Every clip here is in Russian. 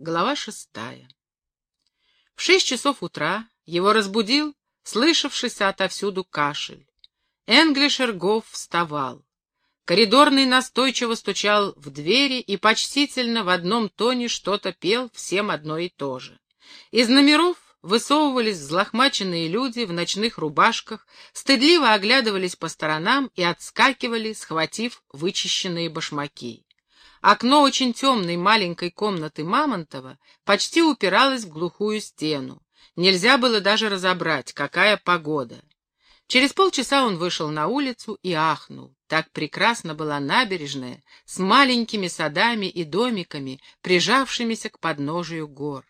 Глава шестая. В шесть часов утра его разбудил слышавшийся отовсюду кашель. Энглишер Гофф вставал. Коридорный настойчиво стучал в двери и почтительно в одном тоне что-то пел всем одно и то же. Из номеров высовывались взлохмаченные люди в ночных рубашках, стыдливо оглядывались по сторонам и отскакивали, схватив вычищенные башмаки. Окно очень темной маленькой комнаты Мамонтова почти упиралось в глухую стену. Нельзя было даже разобрать, какая погода. Через полчаса он вышел на улицу и ахнул. Так прекрасна была набережная с маленькими садами и домиками, прижавшимися к подножию гор.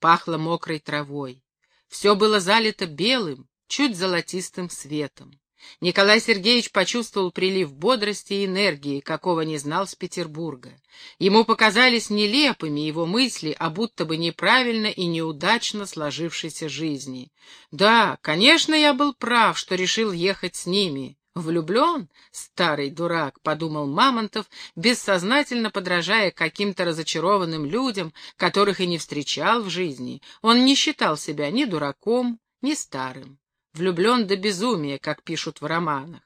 Пахло мокрой травой. Все было залито белым, чуть золотистым светом. Николай Сергеевич почувствовал прилив бодрости и энергии, какого не знал с Петербурга. Ему показались нелепыми его мысли о будто бы неправильно и неудачно сложившейся жизни. Да, конечно, я был прав, что решил ехать с ними. «Влюблен? Старый дурак», — подумал Мамонтов, бессознательно подражая каким-то разочарованным людям, которых и не встречал в жизни. Он не считал себя ни дураком, ни старым влюблен до безумия, как пишут в романах.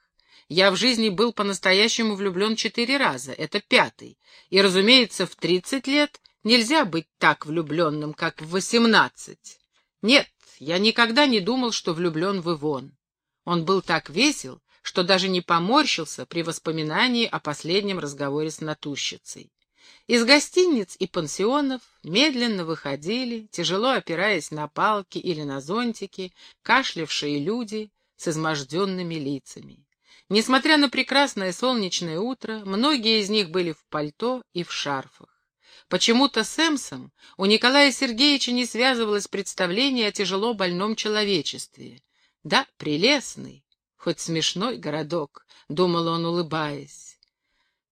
Я в жизни был по-настоящему влюблен четыре раза, это пятый. И, разумеется, в тридцать лет нельзя быть так влюбленным, как в восемнадцать. Нет, я никогда не думал, что влюблен в Ивон. Он был так весел, что даже не поморщился при воспоминании о последнем разговоре с натурщицей. Из гостиниц и пансионов медленно выходили, тяжело опираясь на палки или на зонтики, кашлявшие люди с изможденными лицами. Несмотря на прекрасное солнечное утро, многие из них были в пальто и в шарфах. Почему-то с Эмсом у Николая Сергеевича не связывалось представление о тяжело больном человечестве. Да, прелестный, хоть смешной городок, — думал он, улыбаясь.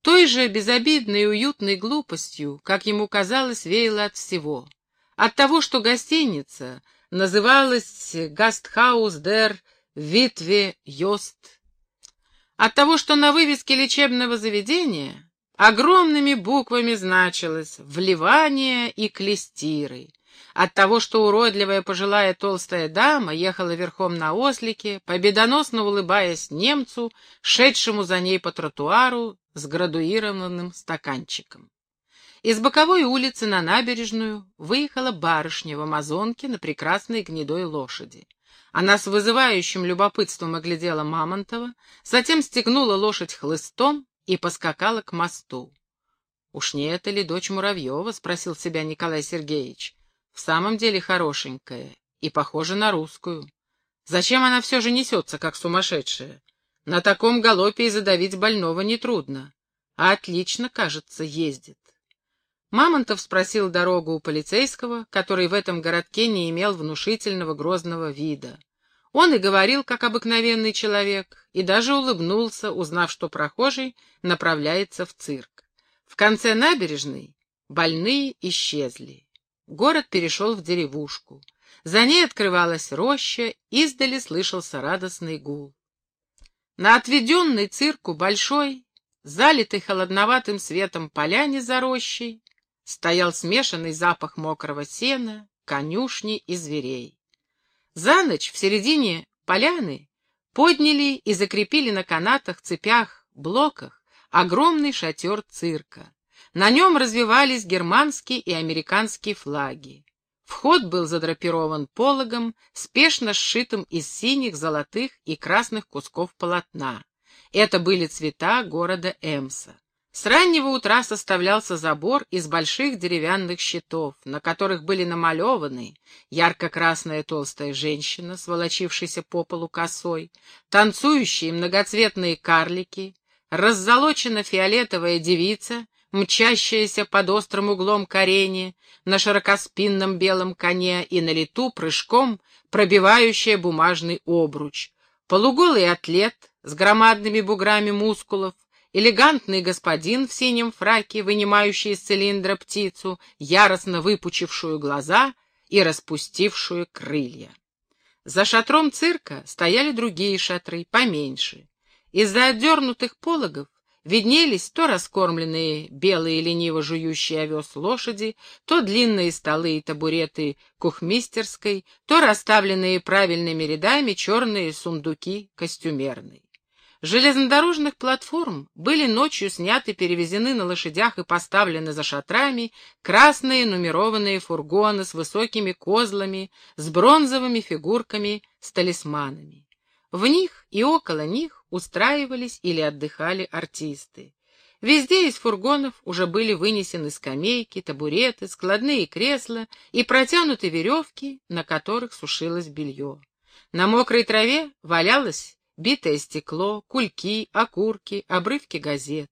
Той же безобидной и уютной глупостью, как ему казалось, веяло от всего. От того, что гостиница называлась «Гастхаус дер Витве Йост». От того, что на вывеске лечебного заведения огромными буквами значилось «Вливание и клестиры». От того, что уродливая пожилая толстая дама ехала верхом на ослике, победоносно улыбаясь немцу, шедшему за ней по тротуару с градуированным стаканчиком. Из боковой улицы на набережную выехала барышня в амазонке на прекрасной гнедой лошади. Она с вызывающим любопытством оглядела Мамонтова, затем стегнула лошадь хлыстом и поскакала к мосту. «Уж не это ли дочь Муравьева?» — спросил себя Николай Сергеевич. «В самом деле хорошенькая и похожа на русскую. Зачем она все же несется, как сумасшедшая? На таком галопе и задавить больного нетрудно. А отлично, кажется, ездит. Мамонтов спросил дорогу у полицейского, который в этом городке не имел внушительного грозного вида. Он и говорил, как обыкновенный человек, и даже улыбнулся, узнав, что прохожий направляется в цирк. В конце набережной больные исчезли. Город перешел в деревушку. За ней открывалась роща, издали слышался радостный гул. На отведенной цирку большой, залитой холодноватым светом поляне за рощей, стоял смешанный запах мокрого сена, конюшни и зверей. За ночь в середине поляны подняли и закрепили на канатах, цепях, блоках огромный шатер цирка. На нем развивались германские и американские флаги. Вход был задрапирован пологом, спешно сшитым из синих, золотых и красных кусков полотна. Это были цвета города Эмса. С раннего утра составлялся забор из больших деревянных щитов, на которых были намалеваны ярко-красная толстая женщина, сволочившаяся по полу косой, танцующие многоцветные карлики, раззолочена фиолетовая девица мчащаяся под острым углом корени, на широкоспинном белом коне и на лету прыжком пробивающая бумажный обруч, полуголый атлет с громадными буграми мускулов, элегантный господин в синем фраке, вынимающий из цилиндра птицу, яростно выпучившую глаза и распустившую крылья. За шатром цирка стояли другие шатры, поменьше. Из-за отдернутых пологов виднелись то раскормленные белые лениво жующие овес лошади, то длинные столы и табуреты кухмистерской, то расставленные правильными рядами черные сундуки костюмерной. железнодорожных платформ были ночью сняты, перевезены на лошадях и поставлены за шатрами красные нумерованные фургоны с высокими козлами, с бронзовыми фигурками, с талисманами. В них и около них устраивались или отдыхали артисты. Везде из фургонов уже были вынесены скамейки, табуреты, складные кресла и протянуты веревки, на которых сушилось белье. На мокрой траве валялось битое стекло, кульки, окурки, обрывки газет.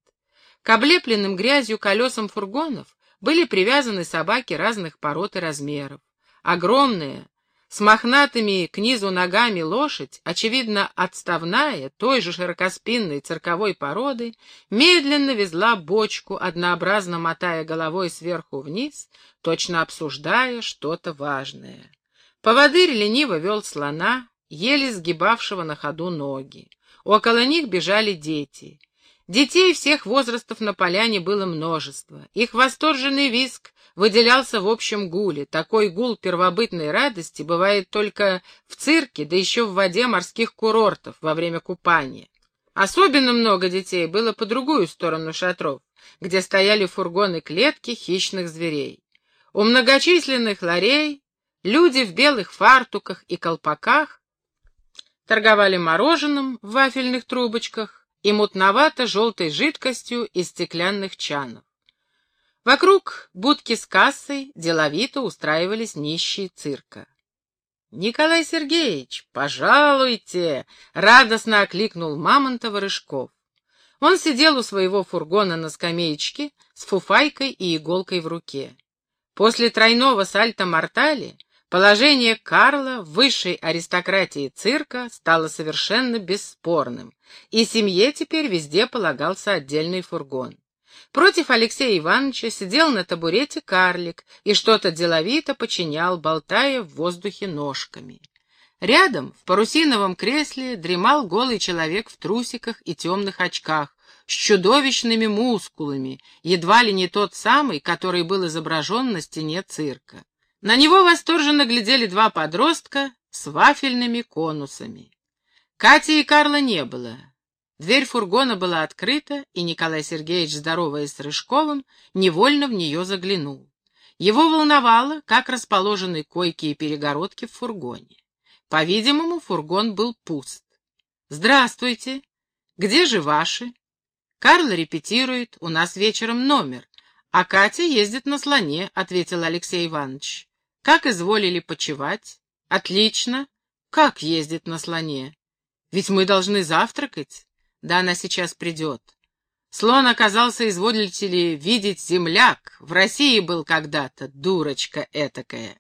К облепленным грязью колесам фургонов были привязаны собаки разных пород и размеров. Огромная, с мохнатыми к низу ногами лошадь, очевидно отставная, той же широкоспинной цирковой породы, медленно везла бочку, однообразно мотая головой сверху вниз, точно обсуждая что-то важное. Поводырь лениво вел слона, еле сгибавшего на ходу ноги. Около них бежали дети. Детей всех возрастов на поляне было множество. Их восторженный визг выделялся в общем гуле. Такой гул первобытной радости бывает только в цирке, да еще в воде морских курортов во время купания. Особенно много детей было по другую сторону шатров, где стояли фургоны клетки хищных зверей. У многочисленных ларей люди в белых фартуках и колпаках торговали мороженым в вафельных трубочках и мутновато-желтой жидкостью из стеклянных чанов. Вокруг будки с кассой деловито устраивались нищие цирка. «Николай Сергеевич, пожалуйте!» — радостно окликнул Мамонтова Рыжков. Он сидел у своего фургона на скамеечке с фуфайкой и иголкой в руке. После тройного сальто-мортали положение Карла в высшей аристократии цирка стало совершенно бесспорным, и семье теперь везде полагался отдельный фургон. Против Алексея Ивановича сидел на табурете карлик и что-то деловито починял, болтая в воздухе ножками. Рядом, в парусиновом кресле, дремал голый человек в трусиках и темных очках, с чудовищными мускулами, едва ли не тот самый, который был изображен на стене цирка. На него восторженно глядели два подростка с вафельными конусами. Кати и Карла не было. Дверь фургона была открыта, и Николай Сергеевич, здороваясь с Рыжковым, невольно в нее заглянул. Его волновало, как расположены койки и перегородки в фургоне. По-видимому, фургон был пуст. «Здравствуйте! Где же ваши?» «Карл репетирует, у нас вечером номер, а Катя ездит на слоне», — ответил Алексей Иванович. «Как изволили почевать?» «Отлично. Как ездит на слоне? Ведь мы должны завтракать». Да она сейчас придет. Слон оказался, изволите ли, видеть земляк. В России был когда-то, дурочка этакая.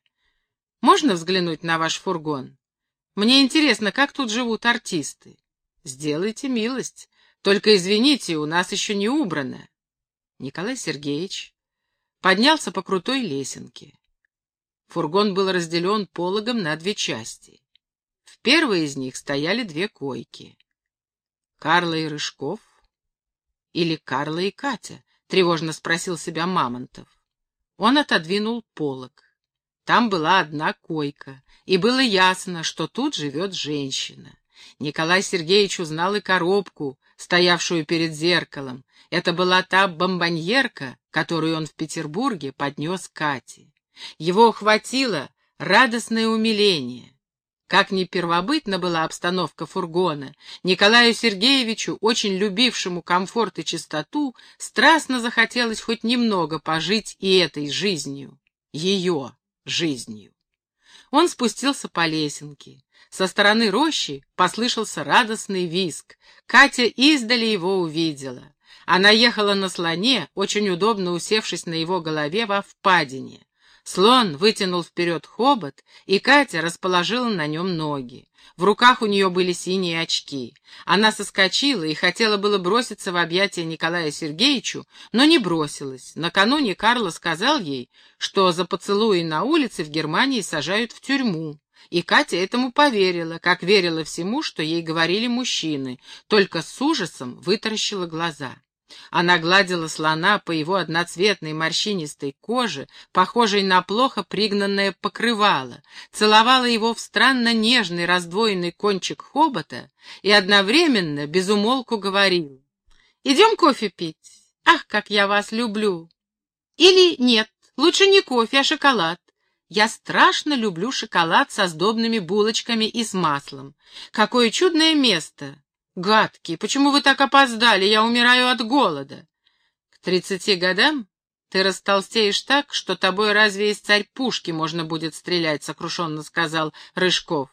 Можно взглянуть на ваш фургон? Мне интересно, как тут живут артисты. Сделайте милость. Только извините, у нас еще не убрано. Николай Сергеевич поднялся по крутой лесенке. Фургон был разделен пологом на две части. В первой из них стояли две койки. Карла и Рыжков? Или Карла и Катя? Тревожно спросил себя Мамонтов. Он отодвинул полог. Там была одна койка, и было ясно, что тут живет женщина. Николай Сергеевич узнал и коробку, стоявшую перед зеркалом. Это была та бомбоньерка, которую он в Петербурге поднес Кате. Его охватило радостное умиление. Как ни первобытна была обстановка фургона, Николаю Сергеевичу, очень любившему комфорт и чистоту, страстно захотелось хоть немного пожить и этой жизнью, ее жизнью. Он спустился по лесенке. Со стороны рощи послышался радостный визг. Катя издали его увидела. Она ехала на слоне, очень удобно усевшись на его голове во впадине. Слон вытянул вперед хобот, и Катя расположила на нем ноги. В руках у нее были синие очки. Она соскочила и хотела было броситься в объятия Николая Сергеевичу, но не бросилась. Накануне Карло сказал ей, что за поцелуи на улице в Германии сажают в тюрьму. И Катя этому поверила, как верила всему, что ей говорили мужчины, только с ужасом вытаращила глаза. Она гладила слона по его одноцветной морщинистой коже, похожей на плохо пригнанное покрывало, целовала его в странно нежный раздвоенный кончик хобота и одновременно безумолку говорила. «Идем кофе пить? Ах, как я вас люблю!» «Или нет, лучше не кофе, а шоколад. Я страшно люблю шоколад со сдобными булочками и с маслом. Какое чудное место! «Гадкий, почему вы так опоздали? Я умираю от голода». «К тридцати годам ты растолстеешь так, что тобой разве из царь пушки можно будет стрелять», — сокрушенно сказал Рыжков.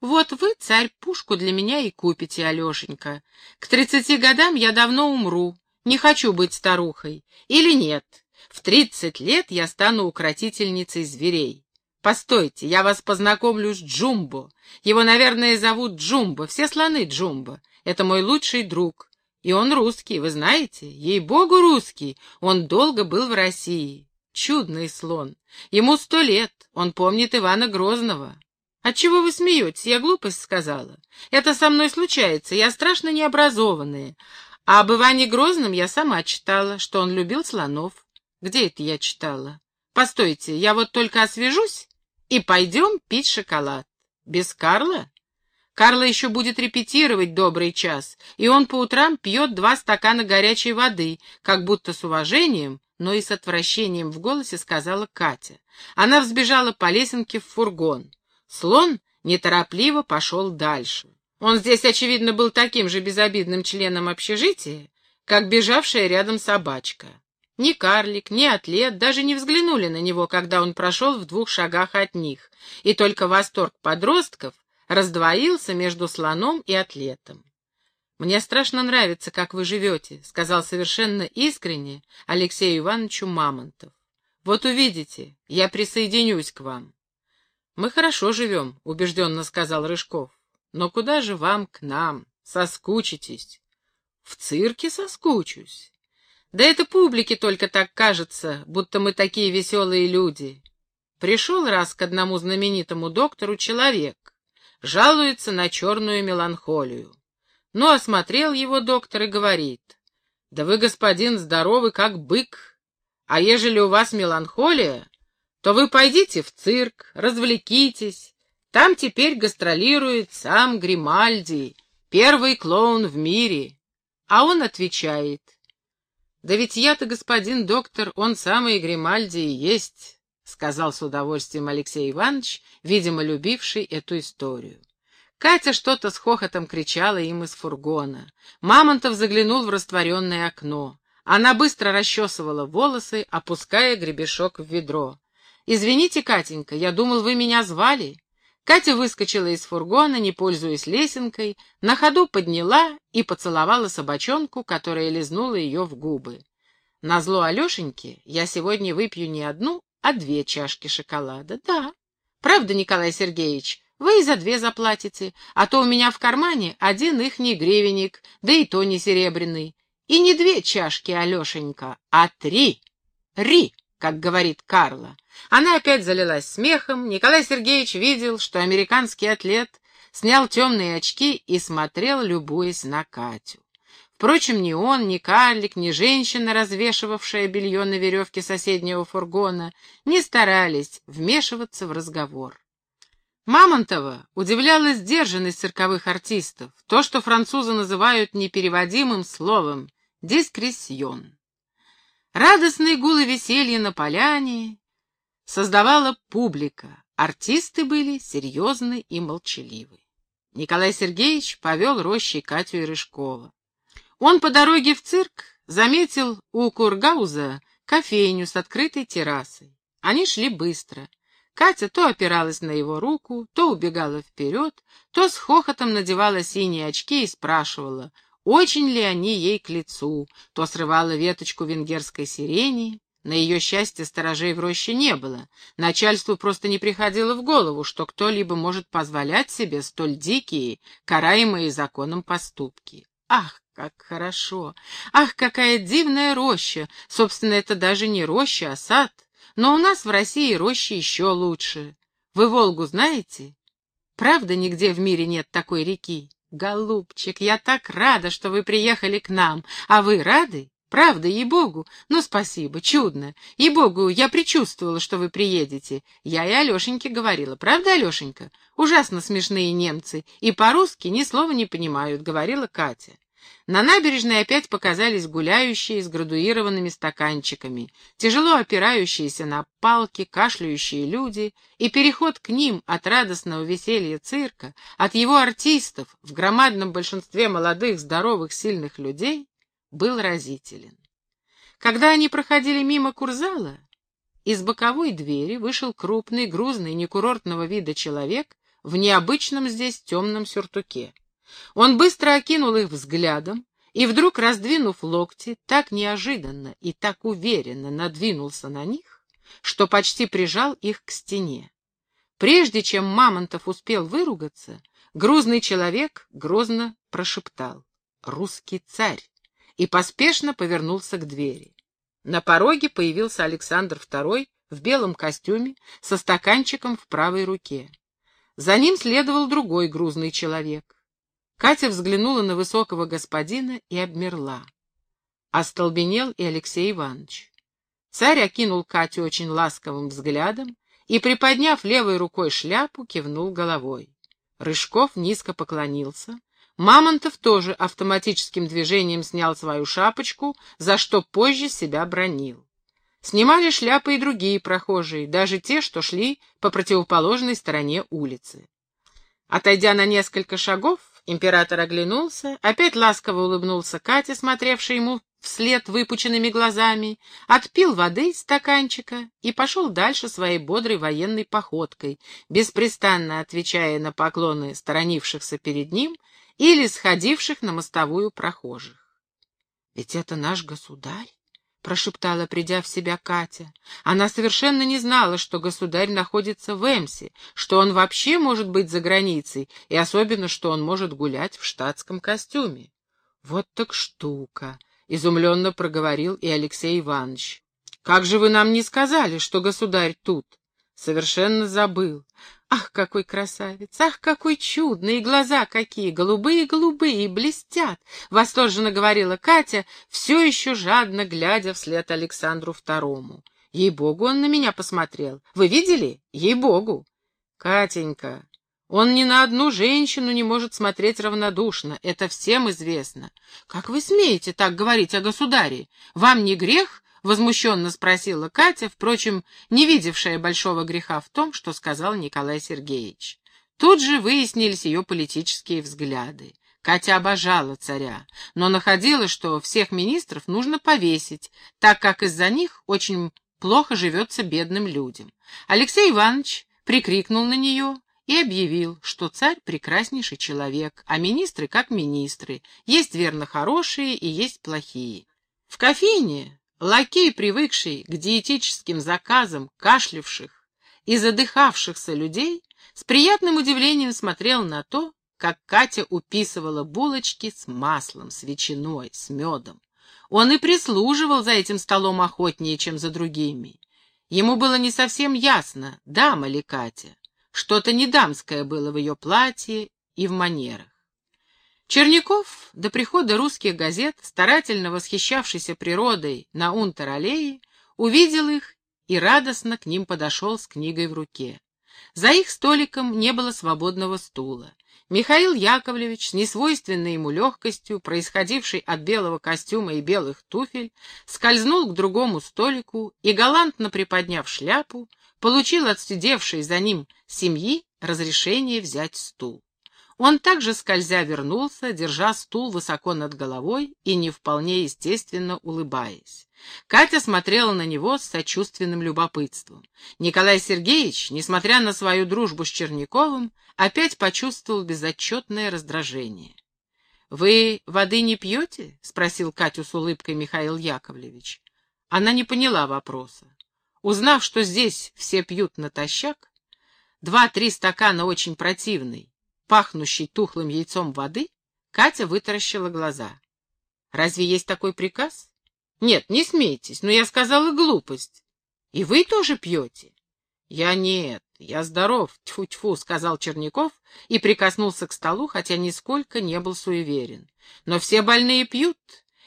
«Вот вы, царь, пушку для меня и купите, Алешенька. К тридцати годам я давно умру, не хочу быть старухой. Или нет, в тридцать лет я стану укротительницей зверей. Постойте, я вас познакомлю с Джумбо. Его, наверное, зовут Джумбо, все слоны Джумбо. Это мой лучший друг. И он русский, вы знаете? Ей-богу, русский. Он долго был в России. Чудный слон. Ему сто лет. Он помнит Ивана Грозного. Отчего вы смеетесь? Я глупость сказала. Это со мной случается. Я страшно необразованная. А об Иване Грозном я сама читала, что он любил слонов. Где это я читала? Постойте, я вот только освежусь и пойдем пить шоколад. Без Карла? Карла еще будет репетировать добрый час, и он по утрам пьет два стакана горячей воды, как будто с уважением, но и с отвращением в голосе сказала Катя. Она взбежала по лесенке в фургон. Слон неторопливо пошел дальше. Он здесь, очевидно, был таким же безобидным членом общежития, как бежавшая рядом собачка. Ни карлик, ни атлет даже не взглянули на него, когда он прошел в двух шагах от них, и только восторг подростков раздвоился между слоном и атлетом. «Мне страшно нравится, как вы живете», — сказал совершенно искренне Алексею Ивановичу Мамонтов. «Вот увидите, я присоединюсь к вам». «Мы хорошо живем», — убежденно сказал Рыжков. «Но куда же вам к нам? Соскучитесь». «В цирке соскучусь». «Да это публике только так кажется, будто мы такие веселые люди». Пришел раз к одному знаменитому доктору человек, жалуется на черную меланхолию. Ну, осмотрел его доктор и говорит, «Да вы, господин, здоровый, как бык, а ежели у вас меланхолия, то вы пойдите в цирк, развлекитесь, там теперь гастролирует сам Гримальди, первый клоун в мире». А он отвечает, «Да ведь я-то, господин доктор, он самый Гримальди и есть». — сказал с удовольствием Алексей Иванович, видимо, любивший эту историю. Катя что-то с хохотом кричала им из фургона. Мамонтов заглянул в растворенное окно. Она быстро расчесывала волосы, опуская гребешок в ведро. «Извините, Катенька, я думал, вы меня звали». Катя выскочила из фургона, не пользуясь лесенкой, на ходу подняла и поцеловала собачонку, которая лизнула ее в губы. Назло Алешеньке я сегодня выпью не одну, а две чашки шоколада. Да. Правда, Николай Сергеевич, вы и за две заплатите, а то у меня в кармане один ихний гривенник, да и то не серебряный. И не две чашки, Алешенька, а три. Ри, как говорит Карла. Она опять залилась смехом. Николай Сергеевич видел, что американский атлет снял темные очки и смотрел, любуясь на Катю. Впрочем, ни он, ни карлик, ни женщина, развешивавшая белье на веревке соседнего фургона, не старались вмешиваться в разговор. Мамонтова удивляла сдержанность цирковых артистов, то, что французы называют непереводимым словом «дискрессион». Радостные гулы веселья на поляне создавала публика, артисты были серьезны и молчаливы. Николай Сергеевич повел рощей Катю и Рыжкова. Он по дороге в цирк заметил у Кургауза кофейню с открытой террасой. Они шли быстро. Катя то опиралась на его руку, то убегала вперед, то с хохотом надевала синие очки и спрашивала, очень ли они ей к лицу, то срывала веточку венгерской сирени. На ее счастье сторожей в роще не было. Начальству просто не приходило в голову, что кто-либо может позволять себе столь дикие, караемые законом поступки. Ах, как хорошо! Ах, какая дивная роща! Собственно, это даже не роща, а сад. Но у нас в России рощи еще лучше. Вы Волгу знаете? Правда, нигде в мире нет такой реки? «Голубчик, я так рада, что вы приехали к нам. А вы рады?» Правда, ей-богу. Ну, спасибо, чудно. Ей-богу, я предчувствовала, что вы приедете. Я и Алешеньке говорила. Правда, Алешенька? Ужасно смешные немцы. И по-русски ни слова не понимают, говорила Катя. На набережной опять показались гуляющие с градуированными стаканчиками, тяжело опирающиеся на палки, кашляющие люди, и переход к ним от радостного веселья цирка, от его артистов, в громадном большинстве молодых, здоровых, сильных людей, был разителен. Когда они проходили мимо Курзала, из боковой двери вышел крупный, грузный, некурортного вида человек в необычном здесь темном сюртуке. Он быстро окинул их взглядом и, вдруг раздвинув локти, так неожиданно и так уверенно надвинулся на них, что почти прижал их к стене. Прежде чем Мамонтов успел выругаться, грузный человек грозно прошептал «Русский царь!» и поспешно повернулся к двери. На пороге появился Александр II в белом костюме со стаканчиком в правой руке. За ним следовал другой грузный человек. Катя взглянула на высокого господина и обмерла. Остолбенел и Алексей Иванович. Царь окинул Катю очень ласковым взглядом и, приподняв левой рукой шляпу, кивнул головой. Рыжков низко поклонился, Мамонтов тоже автоматическим движением снял свою шапочку, за что позже себя бронил. Снимали шляпы и другие прохожие, даже те, что шли по противоположной стороне улицы. Отойдя на несколько шагов, император оглянулся, опять ласково улыбнулся Кате, смотревшей ему вслед выпученными глазами, отпил воды из стаканчика и пошел дальше своей бодрой военной походкой, беспрестанно отвечая на поклоны сторонившихся перед ним или сходивших на мостовую прохожих. «Ведь это наш государь», — прошептала, придя в себя Катя. Она совершенно не знала, что государь находится в Эмсе, что он вообще может быть за границей, и особенно, что он может гулять в штатском костюме. «Вот так штука», — изумленно проговорил и Алексей Иванович. «Как же вы нам не сказали, что государь тут?» «Совершенно забыл. Ах, какой красавец! Ах, какой чудный! И глаза какие! Голубые-голубые, блестят! Восторженно говорила Катя, все еще жадно глядя вслед Александру Второму. Ей-богу, он на меня посмотрел. Вы видели? Ей-богу! Катенька, он ни на одну женщину не может смотреть равнодушно, это всем известно. Как вы смеете так говорить о государе? Вам не грех — возмущенно спросила Катя, впрочем, не видевшая большого греха в том, что сказал Николай Сергеевич. Тут же выяснились ее политические взгляды. Катя обожала царя, но находила, что всех министров нужно повесить, так как из-за них очень плохо живется бедным людям. Алексей Иванович прикрикнул на нее и объявил, что царь прекраснейший человек, а министры как министры, есть верно хорошие и есть плохие. В кофейне Лакей, привыкший к диетическим заказам кашлявших и задыхавшихся людей, с приятным удивлением смотрел на то, как Катя уписывала булочки с маслом, с ветчиной, с медом. Он и прислуживал за этим столом охотнее, чем за другими. Ему было не совсем ясно, дама ли Катя. Что-то не дамское было в ее платье и в манерах. Черняков до прихода русских газет, старательно восхищавшийся природой на Унтер-аллее, увидел их и радостно к ним подошел с книгой в руке. За их столиком не было свободного стула. Михаил Яковлевич с несвойственной ему легкостью, происходившей от белого костюма и белых туфель, скользнул к другому столику и, галантно приподняв шляпу, получил от сидевшей за ним семьи разрешение взять стул. Он также скользя вернулся, держа стул высоко над головой и не вполне естественно улыбаясь. Катя смотрела на него с сочувственным любопытством. Николай Сергеевич, несмотря на свою дружбу с Черняковым, опять почувствовал безотчетное раздражение. «Вы воды не пьете?» — спросил Катю с улыбкой Михаил Яковлевич. Она не поняла вопроса. Узнав, что здесь все пьют натощак, два-три стакана очень противный, пахнущей тухлым яйцом воды, Катя вытаращила глаза. «Разве есть такой приказ?» «Нет, не смейтесь, но я сказала глупость. И вы тоже пьете?» «Я нет, Я здоров, тьфу-тьфу, сказал Черняков и прикоснулся к столу, хотя нисколько не был суеверен. Но все больные пьют,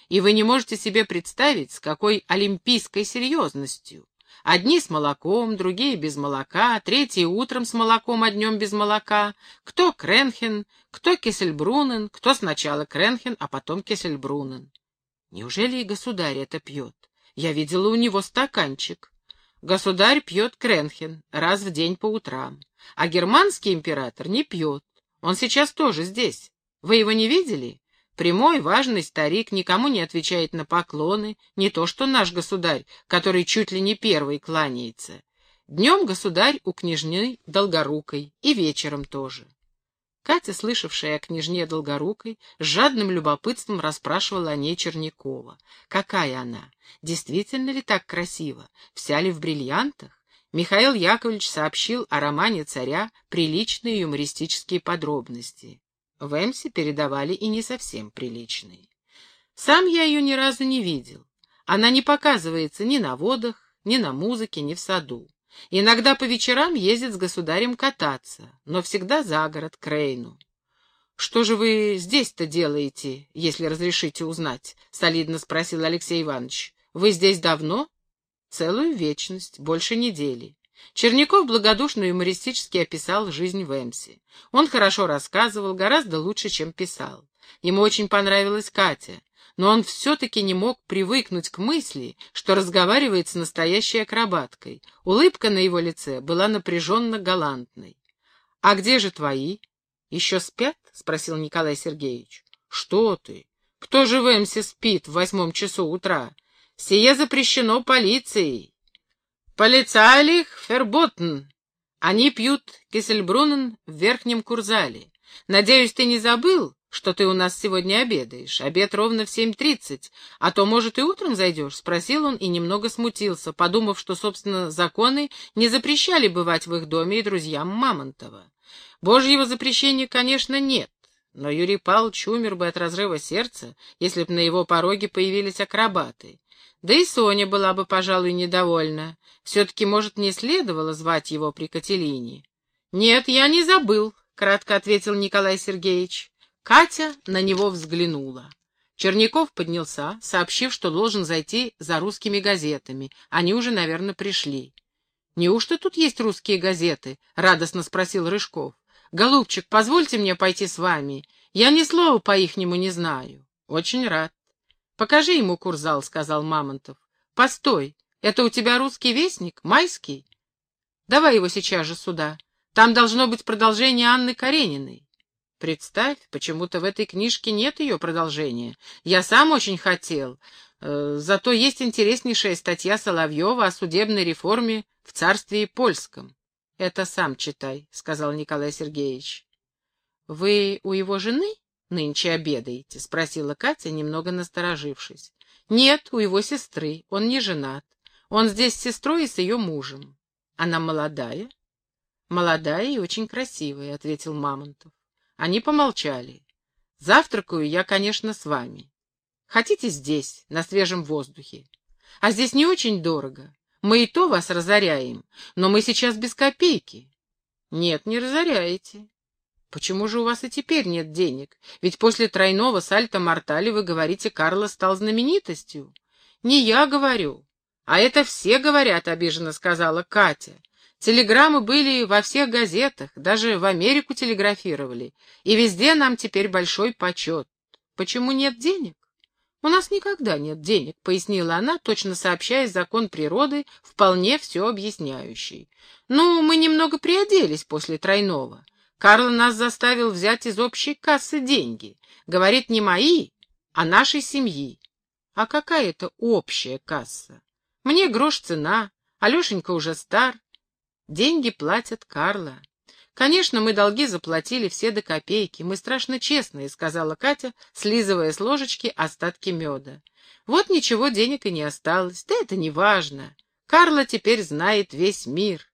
и вы не можете себе представить, с какой олимпийской серьезностью. Одни с молоком, другие без молока, третьи утром с молоком, а днем без молока. Кто Кренхен, кто Кесельбрунен, кто сначала Кренхен, а потом Кесельбрунен. Неужели и государь это пьет? Я видела у него стаканчик. Государь пьет Кренхен раз в день по утрам, а германский император не пьет. Он сейчас тоже здесь. Вы его не видели? Прямой, важный старик, никому не отвечает на поклоны, не то что наш государь, который чуть ли не первый кланяется. Днем государь у княжны Долгорукой, и вечером тоже. Катя, слышавшая о княжне Долгорукой, с жадным любопытством расспрашивала о ней Чернякова. Какая она? Действительно ли так красива? Вся ли в бриллиантах? Михаил Яковлевич сообщил о романе царя приличные юмористические подробности. В Эмсе передавали и не совсем приличные. Сам я ее ни разу не видел. Она не показывается ни на водах, ни на музыке, ни в саду. Иногда по вечерам ездит с государем кататься, но всегда за город, к Рейну. «Что же вы здесь-то делаете, если разрешите узнать?» — солидно спросил Алексей Иванович. «Вы здесь давно?» «Целую вечность, больше недели. Черняков благодушно и юмористически описал жизнь в Эмсе. Он хорошо рассказывал, гораздо лучше, чем писал. Ему очень понравилась Катя, но он все-таки не мог привыкнуть к мысли, что разговаривает с настоящей акробаткой. Улыбка на его лице была напряженно галантной. «А где же твои?» «Еще спят?» — спросил Николай Сергеевич. «Что ты? Кто же в Эмсе спит в восьмом часу утра? Сие запрещено полицией. «Полицайлих ферботн!» Они пьют кисельбрунен в верхнем курзале. Надеюсь, ты не забыл, что ты у нас сегодня обедаешь. Обед ровно в семь тридцать, а то, может, и утром зайдешь?» — спросил он и немного смутился, подумав, что, собственно, законы не запрещали бывать в их доме и друзьям Мамонтова. Божьего запрещения, конечно, нет, но Юрий Павлович умер бы от разрыва сердца, если бы на его пороге появились акробаты. Да и Соня была бы, пожалуй, недовольна. Все-таки, может, не следовало звать его при Кателине. «Нет, я не забыл», — кратко ответил Николай Сергеевич. Катя на него взглянула. Черняков поднялся, сообщив, что должен зайти за русскими газетами. Они уже, наверное, пришли. «Неужто тут есть русские газеты?» — радостно спросил Рыжков. «Голубчик, позвольте мне пойти с вами. Я ни слова по-ихнему не знаю». «Очень рад. «Покажи ему курзал», — сказал Мамонтов. «Постой, это у тебя русский вестник? Майский? Давай его сейчас же сюда. Там должно быть продолжение Анны Карениной». «Представь, почему-то в этой книжке нет ее продолжения. Я сам очень хотел. Э, зато есть интереснейшая статья Соловьева о судебной реформе в царстве польском». «Это сам читай», — сказал Николай Сергеевич. «Вы у его жены?» Нынче обедаете?» — спросила Катя, немного насторожившись. «Нет, у его сестры. Он не женат. Он здесь с сестрой и с ее мужем. Она молодая?» «Молодая и очень красивая», — ответил Мамонтов. Они помолчали. «Завтракаю я, конечно, с вами. Хотите здесь, на свежем воздухе? А здесь не очень дорого. Мы и то вас разоряем, но мы сейчас без копейки». «Нет, не разоряете. Почему же у вас и теперь нет денег? Ведь после тройного сальто-мортали вы говорите, Карло стал знаменитостью. Не я говорю, а это все говорят, обиженно сказала Катя. Телеграммы были во всех газетах, даже в Америку телеграфировали, и везде нам теперь большой почет. Почему нет денег? «У нас никогда нет денег», — пояснила она, точно сообщая закон природы, вполне все объясняющий. «Ну, мы немного приоделись после тройного. Карл нас заставил взять из общей кассы деньги. Говорит, не мои, а нашей семьи. А какая это общая касса? Мне грош цена, Алешенька уже стар. Деньги платят Карла. Конечно, мы долги заплатили все до копейки. Мы страшно честные, сказала Катя, слизывая с ложечки остатки меда. Вот ничего денег и не осталось. Да это не важно. Карла теперь знает весь мир.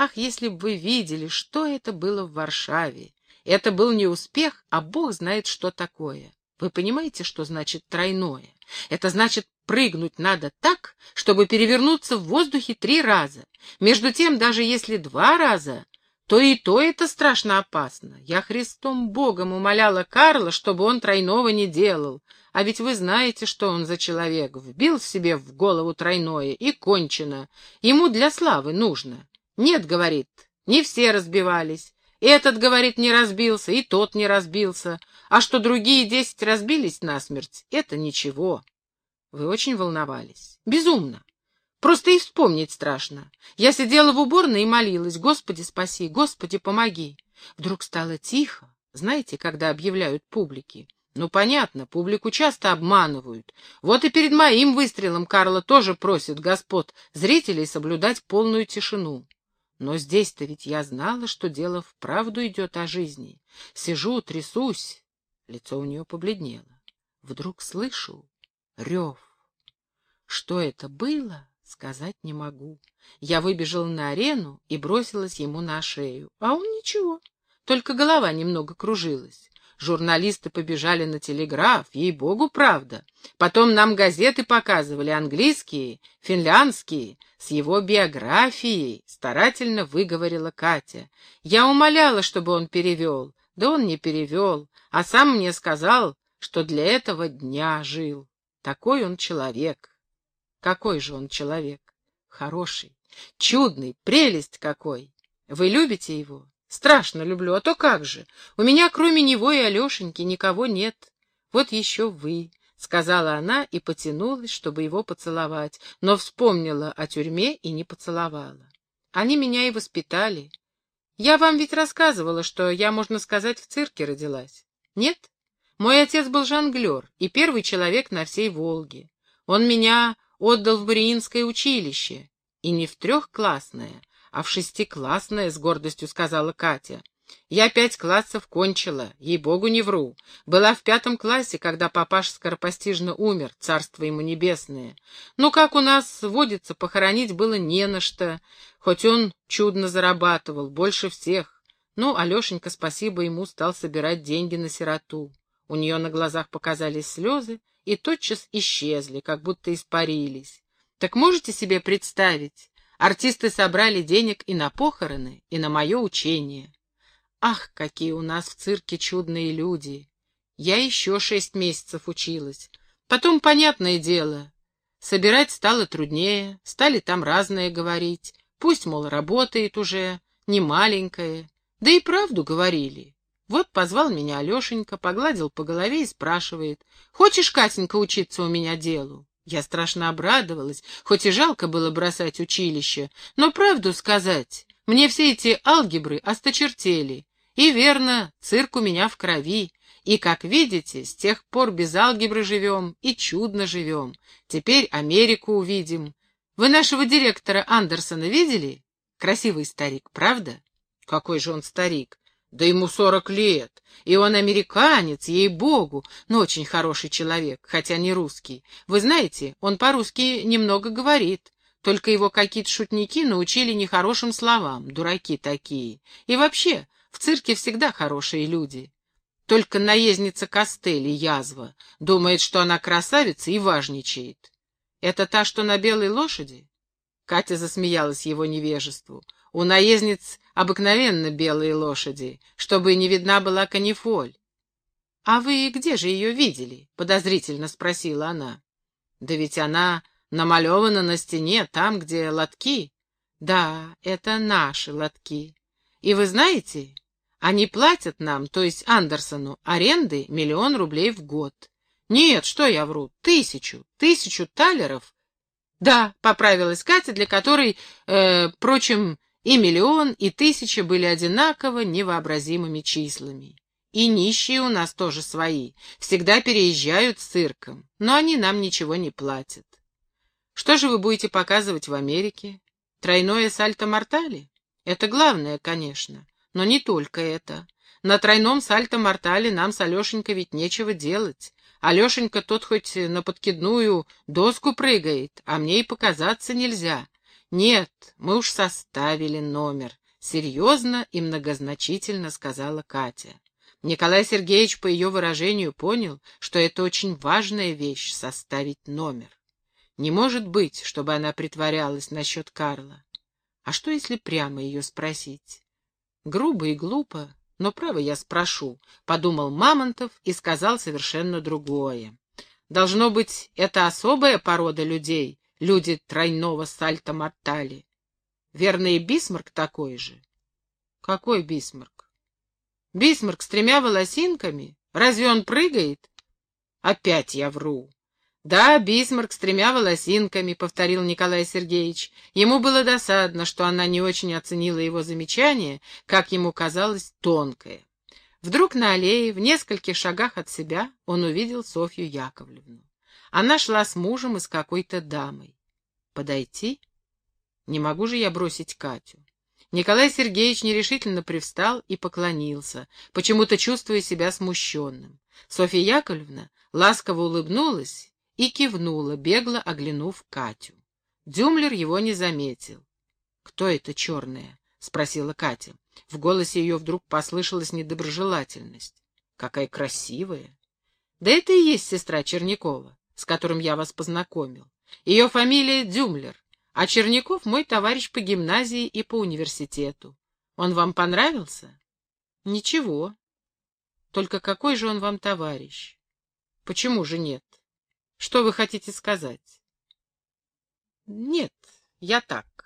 Ах, если бы вы видели, что это было в Варшаве! Это был не успех, а бог знает, что такое. Вы понимаете, что значит тройное? Это значит прыгнуть надо так, чтобы перевернуться в воздухе три раза. Между тем, даже если два раза, то и то это страшно опасно. Я Христом Богом умоляла Карла, чтобы он тройного не делал. А ведь вы знаете, что он за человек. Вбил себе в голову тройное и кончено. Ему для славы нужно. Нет, говорит, не все разбивались. Этот, говорит, не разбился, и тот не разбился. А что другие десять разбились насмерть, это ничего. Вы очень волновались. Безумно. Просто и вспомнить страшно. Я сидела в уборной и молилась. Господи, спаси, Господи, помоги. Вдруг стало тихо. Знаете, когда объявляют публике? Ну, понятно, публику часто обманывают. Вот и перед моим выстрелом Карла тоже просит господ зрителей соблюдать полную тишину. Но здесь-то ведь я знала, что дело вправду идет о жизни. Сижу, трясусь. Лицо у нее побледнело. Вдруг слышу рев. Что это было, сказать не могу. Я выбежала на арену и бросилась ему на шею. А он ничего, только голова немного кружилась. Журналисты побежали на телеграф, ей-богу, правда. Потом нам газеты показывали, английские, финляндские, с его биографией, старательно выговорила Катя. Я умоляла, чтобы он перевел. Да он не перевел, а сам мне сказал, что для этого дня жил. Такой он человек. Какой же он человек? Хороший, чудный, прелесть какой. Вы любите его? Страшно люблю, а то как же. У меня кроме него и Алешеньки никого нет. Вот еще вы, — сказала она и потянулась, чтобы его поцеловать, но вспомнила о тюрьме и не поцеловала. Они меня и воспитали. Я вам ведь рассказывала, что я, можно сказать, в цирке родилась. Нет? Мой отец был жонглер и первый человек на всей Волге. Он меня отдал в Мариинское училище, и не в трехклассное, а в шестиклассное, — с гордостью сказала Катя. Я пять классов кончила, ей-богу не вру. Была в пятом классе, когда папаш скоропостижно умер, царство ему небесное. Ну, как у нас водится, похоронить было не на что, хоть он чудно зарабатывал, больше всех. Ну, Алешенька, спасибо ему, стал собирать деньги на сироту. У нее на глазах показались слезы и тотчас исчезли, как будто испарились. Так можете себе представить, Артисты собрали денег и на похороны, и на мое учение. Ах, какие у нас в цирке чудные люди! Я еще шесть месяцев училась. Потом, понятное дело, собирать стало труднее, стали там разное говорить. Пусть, мол, работает уже, не маленькая. Да и правду говорили. Вот позвал меня Алешенька, погладил по голове и спрашивает, «Хочешь, Катенька, учиться у меня делу?» Я страшно обрадовалась, хоть и жалко было бросать училище, но правду сказать, мне все эти алгебры осточертели. И верно, цирк у меня в крови. И, как видите, с тех пор без алгебры живем и чудно живем. Теперь Америку увидим. Вы нашего директора Андерсона видели? Красивый старик, правда? Какой же он старик? Да ему сорок лет, и он американец, ей-богу, но очень хороший человек, хотя не русский. Вы знаете, он по-русски немного говорит, только его какие-то шутники научили нехорошим словам, дураки такие. И вообще, в цирке всегда хорошие люди. Только наездница Костели, язва, думает, что она красавица и важничает. Это та, что на белой лошади? Катя засмеялась его невежеству. У наездниц обыкновенно белые лошади, чтобы не видна была канифоль. — А вы где же ее видели? — подозрительно спросила она. — Да ведь она намалевана на стене, там, где лотки. — Да, это наши лотки. И вы знаете, они платят нам, то есть Андерсону, аренды миллион рублей в год. Нет, что я вру, тысячу, тысячу талеров. Да, поправилась Катя, для которой, э, впрочем, и миллион, и тысяча были одинаково невообразимыми числами. И нищие у нас тоже свои, всегда переезжают с цирком, но они нам ничего не платят. Что же вы будете показывать в Америке? Тройное сальто-мортале? Это главное, конечно, но не только это. На тройном сальто-мортале нам с Алешенькой ведь нечего делать. Алешенька тот хоть на подкидную доску прыгает, а мне и показаться нельзя. «Нет, мы уж составили номер», — серьезно и многозначительно сказала Катя. Николай Сергеевич по ее выражению понял, что это очень важная вещь — составить номер. Не может быть, чтобы она притворялась насчет Карла. А что, если прямо ее спросить? Грубо и глупо, но право я спрошу, — подумал Мамонтов и сказал совершенно другое. Должно быть, это особая порода людей, люди тройного сальто-мортали. Верно, и Бисмарк такой же. Какой Бисмарк? Бисмарк с тремя волосинками? Разве он прыгает? Опять я вру. Да, Бисмарк с тремя волосинками, повторил Николай Сергеевич. Ему было досадно, что она не очень оценила его замечание, как ему казалось, тонкое. Вдруг на аллее, в нескольких шагах от себя, он увидел Софью Яковлевну. Она шла с мужем и с какой-то дамой. Подойти? Не могу же я бросить Катю. Николай Сергеевич нерешительно привстал и поклонился, почему-то чувствуя себя смущенным. Софья Яковлевна ласково улыбнулась и кивнула, бегло оглянув Катю. Дюмлер его не заметил. «Кто это черная?» — спросила Катя. В голосе ее вдруг послышалась недоброжелательность. «Какая красивая!» «Да это и есть сестра Чернякова, с которым я вас познакомил. Ее фамилия Дюмлер, а Черняков мой товарищ по гимназии и по университету. Он вам понравился?» «Ничего. Только какой же он вам товарищ?» «Почему же нет? Что вы хотите сказать?» «Нет, я так.